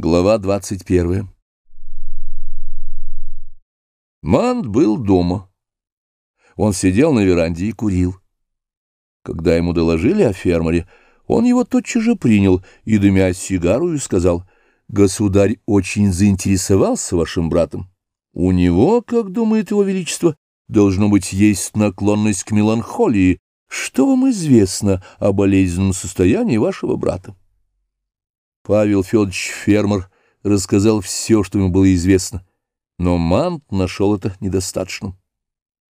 Глава двадцать первая Мант был дома. Он сидел на веранде и курил. Когда ему доложили о фермере, он его тотчас же принял и, дымя сигару, сказал, «Государь очень заинтересовался вашим братом. У него, как думает его величество, должно быть, есть наклонность к меланхолии. Что вам известно о болезненном состоянии вашего брата?» Павел Федорович Фермер рассказал все, что ему было известно, но Мант нашел это недостаточным.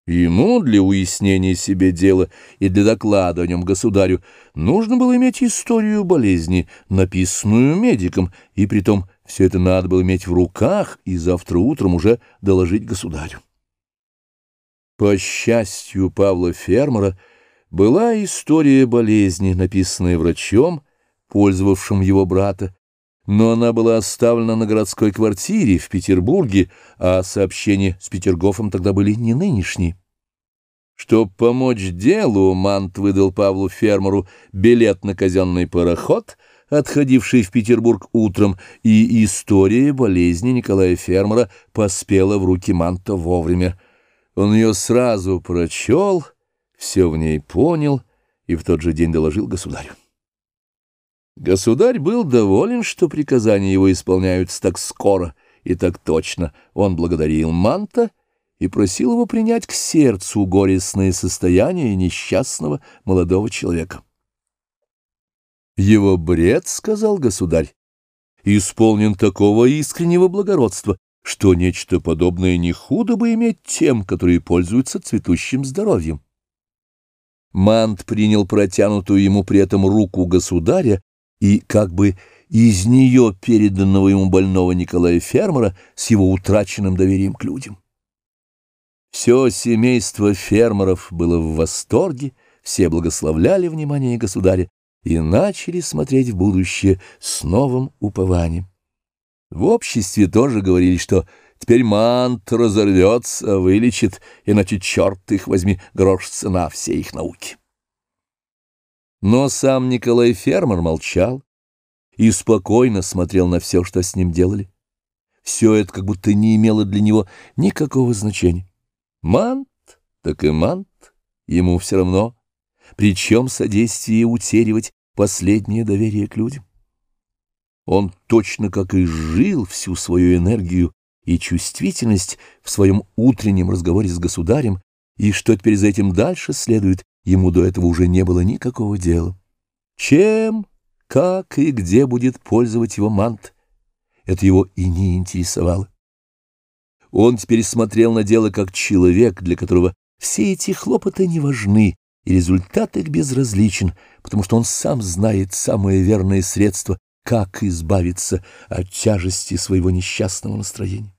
Ему для уяснения себе дела и для доклада о нем государю нужно было иметь историю болезни, написанную медиком, и притом все это надо было иметь в руках и завтра утром уже доложить государю. По счастью Павла Фермера была история болезни, написанная врачом, пользовавшим его брата, но она была оставлена на городской квартире в Петербурге, а сообщения с Петергофом тогда были не нынешние. Чтобы помочь делу, Мант выдал Павлу Фермеру билет на казенный пароход, отходивший в Петербург утром, и история болезни Николая Фермера поспела в руки Манта вовремя. Он ее сразу прочел, все в ней понял и в тот же день доложил государю. Государь был доволен, что приказания его исполняются так скоро и так точно. Он благодарил Манта и просил его принять к сердцу горестное состояние несчастного молодого человека. «Его бред, — сказал государь, — исполнен такого искреннего благородства, что нечто подобное не худо бы иметь тем, которые пользуются цветущим здоровьем». Мант принял протянутую ему при этом руку государя и как бы из нее переданного ему больного Николая Фермера с его утраченным доверием к людям. Все семейство фермеров было в восторге, все благословляли внимание государя и начали смотреть в будущее с новым упованием. В обществе тоже говорили, что теперь мант разорвется, вылечит, иначе черт их возьми, грош цена всей их науки. Но сам Николай Фермер молчал и спокойно смотрел на все, что с ним делали. Все это как будто не имело для него никакого значения. Мант, так и мант, ему все равно, причем содействие утеривать последнее доверие к людям. Он точно как и жил всю свою энергию и чувствительность в своем утреннем разговоре с государем, и что теперь за этим дальше следует, ему до этого уже не было никакого дела. Чем, как и где будет пользовать его мант, это его и не интересовало. Он теперь смотрел на дело как человек, для которого все эти хлопоты не важны, и результат их безразличен, потому что он сам знает самое верное средство, как избавиться от тяжести своего несчастного настроения.